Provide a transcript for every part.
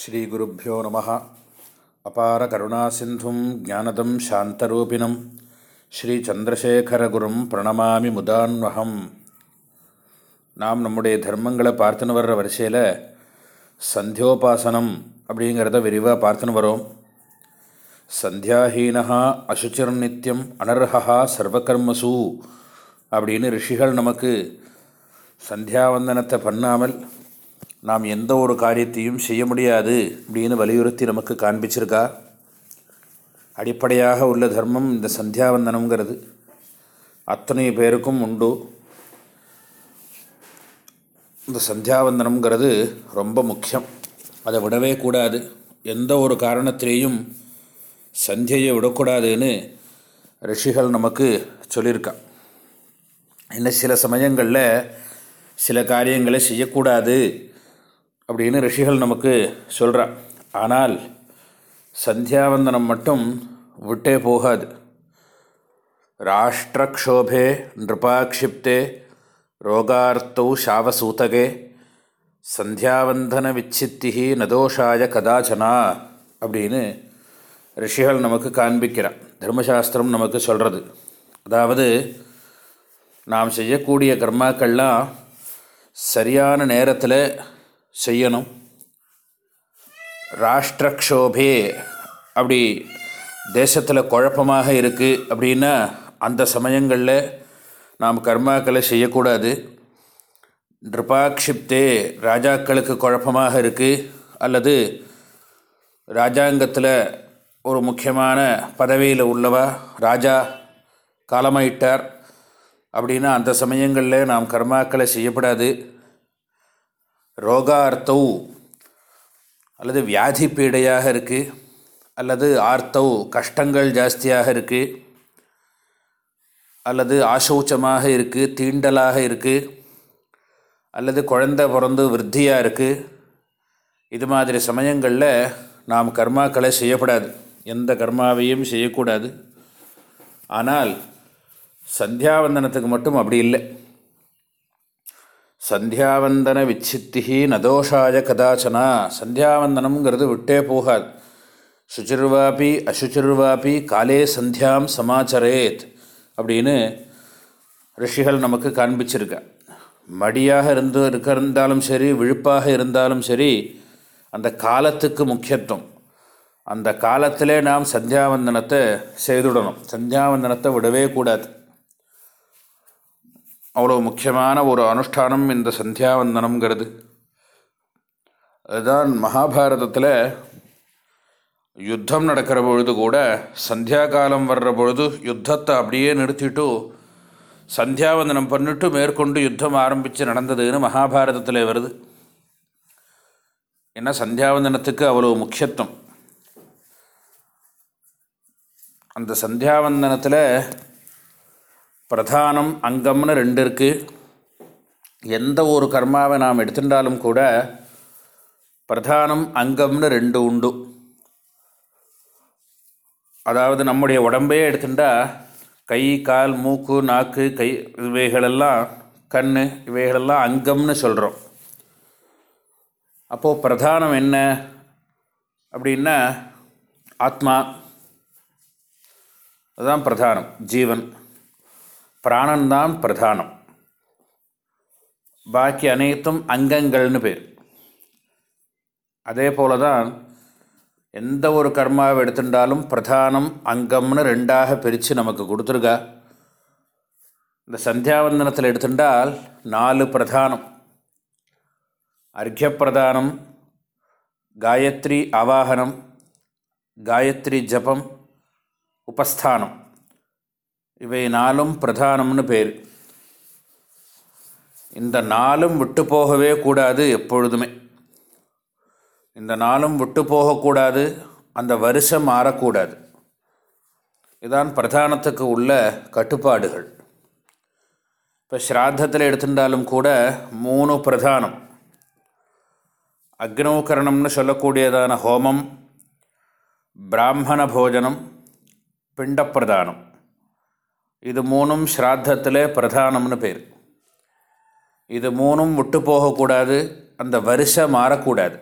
ஸ்ரீகுருப்போ நம அபார கருணா சிந்தும் ஜானதம் சாந்தரூபிணம். ஸ்ரீ சந்திரசேகரகுரும் பிரணமாமி முதான்வகம் நாம் நம்முடைய தர்மங்களை பார்த்துன்னு வர்ற வரிசையில் சந்தியோபாசனம் அப்படிங்கிறத விரிவாக பார்த்துன்னு வரோம். சந்தியாஹீனா அசுச்சிர் நித்தியம் அனர்ஹா சர்வகர்மசு அப்படின்னு ரிஷிகள் நமக்கு சந்தியாவந்தனத்தை பண்ணாமல் நாம் எந்த ஒரு காரியத்தையும் செய்ய முடியாது அப்படின்னு வலியுறுத்தி நமக்கு காண்பிச்சிருக்கா? அடிப்படையாக உள்ள தர்மம் இந்த சந்தியாவந்தனம்ங்கிறது. அத்தனை பேருக்கும் உண்டு. இந்த சந்தியாவந்தனம்ங்கிறது ரொம்ப முக்கியம். அதை விடவே கூடாது. எந்த ஒரு காரணத்திலேயும் சந்தியை விடக்கூடாதுன்னு ரிஷிகள் நமக்கு சொல்லியிருக்கான் இன்னும் சில சமயங்களில் சில காரியங்களை செய்யக்கூடாது. அப்படின்னு ரிஷிகள் நமக்கு சொல்கிறான் ஆனால் சந்தியாவந்தனம் மட்டும் விட்டே போகாது. ராஷ்டிரக்ஷோபே நிருபாக்ஷிப்தே ரோகார்த்தௌ சாவசூதகே சந்தியாவந்தன விச்சித்தி நதோஷாய கதாச்சனா அப்படின்னு ரிஷிகள் நமக்கு காண்பிக்கிறான் தர்மசாஸ்திரம் நமக்கு சொல்கிறது அதாவது நாம் செய்யக்கூடிய கர்மாக்கள்லாம் சரியான நேரத்தில் செய்யணும். ராஷ்டிரக்ஷோபே அப்படி தேசத்தில் குழப்பமாக இருக்குது அப்படின்னா அந்த சமயங்களில் நாம் கர்மாக்களை செய்யக்கூடாது. நிருபாக்ஷிப்தே ராஜாக்களுக்கு குழப்பமாக இருக்குது அல்லது ராஜாங்கத்தில் ஒரு முக்கியமான பதவியில் உள்ளவா ராஜா காலமாயிட்டார் அப்படின்னா அந்த சமயங்களில் நாம் கர்மாக்களை செய்யப்படாது. ரோகார்த்தௌ. அல்லது வியாதி பீடையாக இருக்குது அல்லது ஆர்த்தௌ கஷ்டங்கள் ஜாஸ்தியாக இருக்குது அல்லது ஆசௌச்சமாக இருக்குது தீண்டலாக இருக்குது அல்லது குழந்தை பிறந்து விருத்தியாக இருக்குது இது மாதிரி சமயங்களில் நாம் கர்மாக்களை செய்யப்படாது. எந்த கர்மாவையும் செய்யக்கூடாது. ஆனால் சந்தியாவந்தனத்துக்கு மட்டும் அப்படி இல்லை. சந்தியாவந்தன விச்சித்தி நதோஷாய கதாச்சனா. சந்தியாவந்தனம்ங்கிறது விட்டே போகாது. சுச்சிர்வாபி அசுச்சிர்வாபி காலே சந்தியாம் சமாச்சரேத் அப்படின்னு ரிஷிகள் நமக்கு காண்பிச்சிருக்க. மடியாக இருந்து இருக்க இருந்தாலும் சரி விழுப்பாக இருந்தாலும் சரி அந்த காலத்துக்கு முக்கியத்துவம். அந்த காலத்திலே நாம் சந்தியாவந்தனத்தை செய்துடணும். சந்தியாவந்தனத்தை விடவே கூடாது. அவ்வளோ முக்கியமான ஒரு அனுஷ்டானம் இந்த சந்தியாவந்தனம்ங்கிறது. அதுதான் மகாபாரதத்தில் யுத்தம் நடக்கிற பொழுது கூட சந்தியா காலம் வர்ற பொழுது யுத்தத்தை அப்படியே நிறுத்திட்டு சந்தியாவந்தனம் பண்ணிட்டு மேற்கொண்டு யுத்தம் ஆரம்பித்து நடந்ததுன்னு மகாபாரதத்தில் வருது. ஏன்னா சந்தியாவந்தனத்துக்கு அவ்வளோ முக்கியத்துவம். அந்த சந்தியாவந்தனத்தில் பிரதானம் அங்கம்னு ரெண்டு இருக்குது எந்த ஒரு கர்மாவை நாம் எடுத்துட்டாலும் கூட பிரதானம் அங்கம்னு ரெண்டு உண்டு. அதாவது நம்முடைய உடம்பே எடுத்துட்டா கை கால் மூக்கு நாக்கு கை இவைகளெல்லாம் கண் இவைகளெல்லாம் அங்கம்னு சொல்கிறோம் அப்போது பிரதானம் என்ன அப்படின்னா ஆத்மா. அதுதான் பிரதானம் ஜீவன். பிராணன்தான் பிரதானம். பாக்கி அனைத்தும் அங்கங்கள்னு பேர். அதே போல தான் எந்த ஒரு கர்மாவை எடுத்துட்டாலும் பிரதானம் அங்கம்னு ரெண்டாக பிரித்து நமக்கு கொடுத்துருக்கா. இந்த சந்தியாவந்தனத்தில் எடுத்துட்டால் நாலு பிரதானம். அர்க்கியப்பிரதானம் காயத்ரி ஆவாகனம் காயத்ரி ஜபம் உபஸ்தானம். இவை நாளும் பிரதானம்னு பேர். இந்த நாளும் விட்டு போகவே கூடாது எப்பொழுதுமே. இந்த நாளும் விட்டு போகக்கூடாது அந்த வருஷம் மாறக்கூடாது. இதுதான் பிரதானத்துக்கு உள்ள கட்டுப்பாடுகள். இப்போ ஸ்ராத்தத்தில் எடுத்துட்டாலும் கூட மூணு பிரதானம். அக்னோகரணம்னு சொல்லக்கூடியதான ஹோமம் பிராமண போஜனம் பிண்டப்பிரதானம். இது மூணும் ஸ்ராத்தத்தில் பிரதானம்னு பேர். இது மூணும் விட்டு போகக்கூடாது அந்த வரிசை மாறக்கூடாது.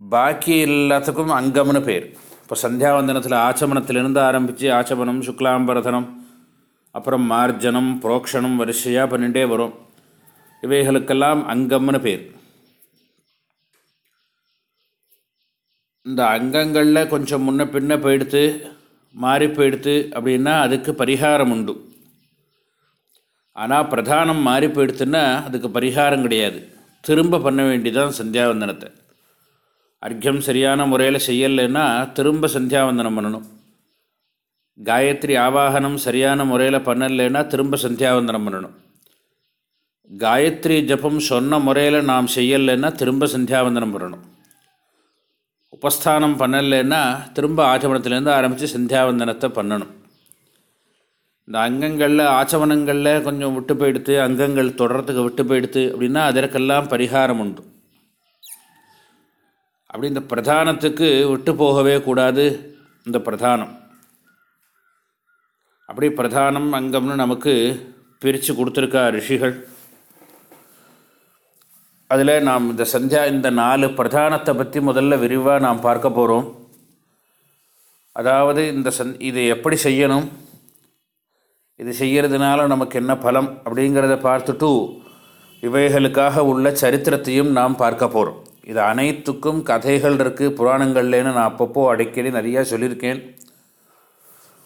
பாக்கி எல்லாத்துக்கும் அங்கம்னு பேர். இப்போ சந்தியாவந்தனத்தில் ஆச்சமனத்திலிருந்து ஆரம்பித்து ஆச்சமனம் சுக்லாம்பரதனம் அப்புறம் மார்ஜனம் புரோக்ஷனம் வரிசையாக பண்ணிகிட்டே வரும். இவைகளுக்கெல்லாம் அங்கம்னு பேர். இந்த அங்கங்களில் கொஞ்சம் முன்ன பின்ன போயிடுத்து மாறி போயிடுத்து அப்படின்னா அதுக்கு பரிகாரம் உண்டு. ஆனால் பிரதானம் மாறி போயிடுத்துன்னா அதுக்கு பரிகாரம் கிடையாது. திரும்ப பண்ண வேண்டிதான் சந்தியாவந்தனத்தை. அர்க்கியம் சரியான முறையில் செய்யலைன்னா திரும்ப சந்தியாவந்தனம் பண்ணணும். காயத்ரி ஆவாகனம் சரியான முறையில் பண்ணலைன்னா திரும்ப சந்தியாவந்தனம் பண்ணணும். காயத்ரி ஜபம் சொன்ன முறையில் நாம் செய்யலைன்னா திரும்ப சந்தியாவந்தனம் பண்ணணும். உபஸ்தானம் பண்ணலைன்னா திரும்ப ஆச்சமனத்துலேருந்து ஆரம்பித்து சந்தியாவந்தனத்தை பண்ணணும். இந்த அங்கங்களில் ஆச்சமனங்களில் கொஞ்சம் விட்டு போயிடுத்து அங்கங்கள் தொடரத்துக்கு விட்டு போயிடுத்து அப்படின்னா அதற்கெல்லாம் பரிகாரம் உண்டு. அப்படி இந்த பிரதானத்துக்கு விட்டு போகவே கூடாது இந்த பிரதானம். அப்படி பிரதானம் அங்கம்னு நமக்கு பிரித்து கொடுத்துருக்கா ரிஷிகள். அதில் நாம் இந்த சந்தியா இந்த நாலு பிரதானத்தை பற்றி முதல்ல விரிவாக நாம் பார்க்க போகிறோம் அதாவது இந்த சந் இதை எப்படி செய்யணும்? இது செய்கிறதுனால நமக்கு என்ன பலம்? அப்படிங்கிறத பார்த்துட்டு இவைகளுக்காக உள்ள சரித்திரத்தையும் நாம் பார்க்க போகிறோம் இது அனைத்துக்கும் கதைகள் இருக்குது புராணங்கள்லேன்னு நான் அப்பப்போ அடிக்கடி நிறையா சொல்லியிருக்கேன்.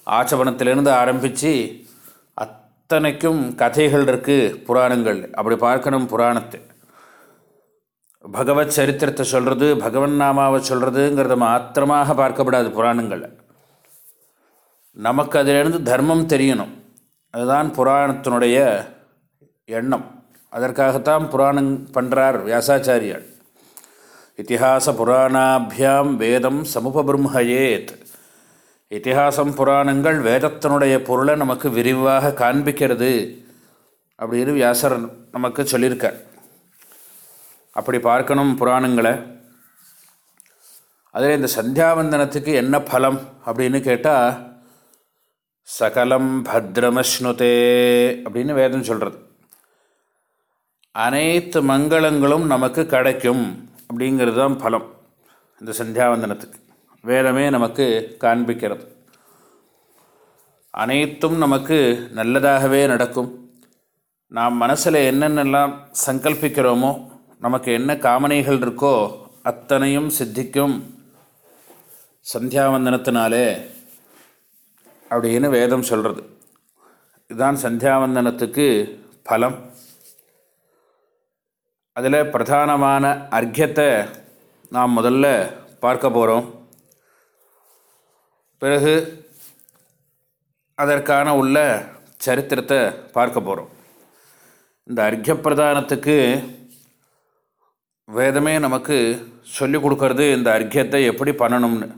ஆச்சபணத்திலேருந்து ஆரம்பித்து அத்தனைக்கும் கதைகள் இருக்குது புராணங்கள். அப்படி பார்க்கணும் புராணத்தை. பகவத் சரித்திரத்தை சொல்கிறது பகவன் நாமாவை சொல்கிறதுங்கிறத மாத்திரமாக பார்க்கப்படாது புராணங்களில். நமக்கு அதிலிருந்து தர்மம் தெரியணும். அதுதான் புராணத்தினுடைய எண்ணம். அதற்காகத்தான் புராணம் பண்ணுறார் வியாசாச்சாரியர். இத்திஹாச புராணாபியாம் வேதம் சமுபபிரம்மயேத் இத்திஹாசம் புராணங்கள் வேதத்தினுடைய பொருளை நமக்கு விரிவாக காண்பிக்கிறது அப்படின்னு வியாசர் நமக்கு சொல்லியிருக்கார். அப்படி பார்க்கணும் புராணங்களை. அதில் இந்த சந்தியாவந்தனத்துக்கு என்ன பலம் அப்படின்னு கேட்டால் சகலம் பத்ரமஸ்னுதே அப்படின்னு வேதம் சொல்கிறது அனைத்து மங்களங்களும் நமக்கு கிடைக்கும் அப்படிங்கிறது தான் பலம் இந்த சந்தியாவந்தனத்துக்கு. வேதமே நமக்கு காண்பிக்கிறது. அனைத்தும் நமக்கு நல்லதாகவே நடக்கும். நாம் மனசில் என்னென்னலாம் சங்கல்பிக்கிறோமோ நமக்கு என்ன காமனைகள் இருக்கோ அத்தனையும் சித்திக்கும் சந்தியாவந்தனத்தினாலே அப்படின்னு வேதம் சொல்கிறது இதுதான் சந்தியாவந்தனத்துக்கு பலம். அதில் பிரதானமான அர்க்கியத்தை நாம் முதல்ல பார்க்க போகிறோம் பிறகு அதற்கான உள்ள சரித்திரத்தை பார்க்க போகிறோம் இந்த அர்க்கிய பிரதானத்துக்கு வேதமே நமக்கு சொல்லிக் கொடுக்கறது இந்த அர்க்கியத்தை எப்படி பண்ணணும்னு.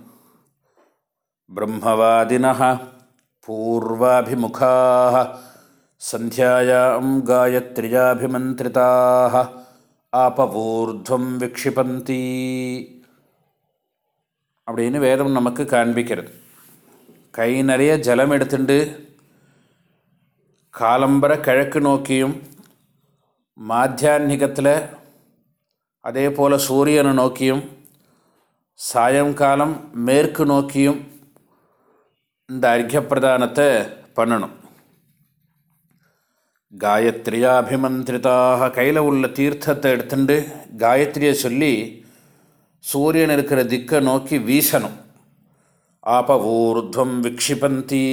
பிரம்மவாதினா பூர்வாபிமுகா சந்தியாயாம் காயத்ரியாபிமந்திரிதாக ஆபவூர்துவம் விக்ஷிபந்தி. அப்படின்னு வேதம் நமக்கு காண்பிக்கிறது. கை நிறைய ஜலம் எடுத்துண்டு காலம்பர கிழக்கு நோக்கியும் மாத்தியான்கத்தில் அதே போல் சூரியனை நோக்கியும் சாயங்காலம் மேற்கு நோக்கியும் இந்த அர்க்கிய பிரதானத்தை பண்ணணும். காயத்ரியாபிமந்திரிதாக கையில் உள்ள தீர்த்தத்தை எடுத்துட்டு காயத்ரியை சொல்லி சூரியன் இருக்கிற திக்கை நோக்கி வீசணும். ஆப ஊர்துவம் விக்ஷிபந்தி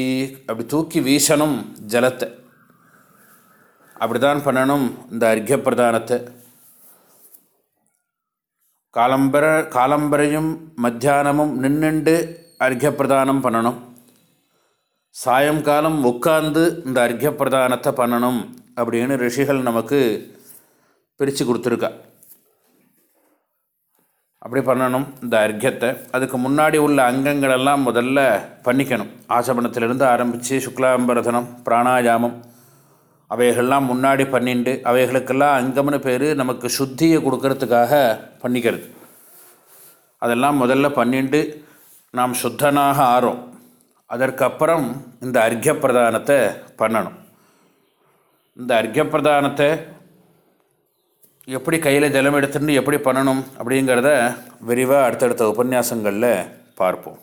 அப்படி தூக்கி வீசணும் ஜலத்தை. அப்படி தான் பண்ணணும் இந்த அர்க்கிய பிரதானத்தை காலம்பர காலம்பரையும் மத்தியானமும் நின்றுண்டு அர்க்கியப்பிரதானம் பண்ணணும். சாயங்காலம் உட்கார்ந்து இந்த அர்க்கியப்பிரதானத்தை பண்ணணும் அப்படின்னு ரிஷிகள் நமக்கு பிரித்து கொடுத்துருக்கா. அப்படி பண்ணணும் இந்த அர்க்கியத்தை. அதுக்கு முன்னாடி உள்ள அங்கங்களெல்லாம் முதல்ல பண்ணிக்கணும். ஆசபனத்திலிருந்து ஆரம்பித்து சுக்லாம்பரதனம் பிராணாயாமம் அவைகள்லாம் முன்னாடி பண்ணிண்டு அவைகளுக்கெல்லாம் அங்கம்னு பேர் நமக்கு சுத்தியை கொடுக்கறதுக்காக பண்ணிக்கிறது. அதெல்லாம் முதல்ல பண்ணிண்டு நாம் சுத்தனாக ஆறோம். அதற்கப்புறம் இந்த அர்க்கிய பிரதானத்தை பண்ணணும். இந்த அர்க்கிய பிரதானத்தை எப்படி கையில் ஜலம் எடுத்துட்டு எப்படி பண்ணணும் அப்படிங்கிறத விரிவாக அடுத்தடுத்த உபன்யாசங்களில் பார்ப்போம்.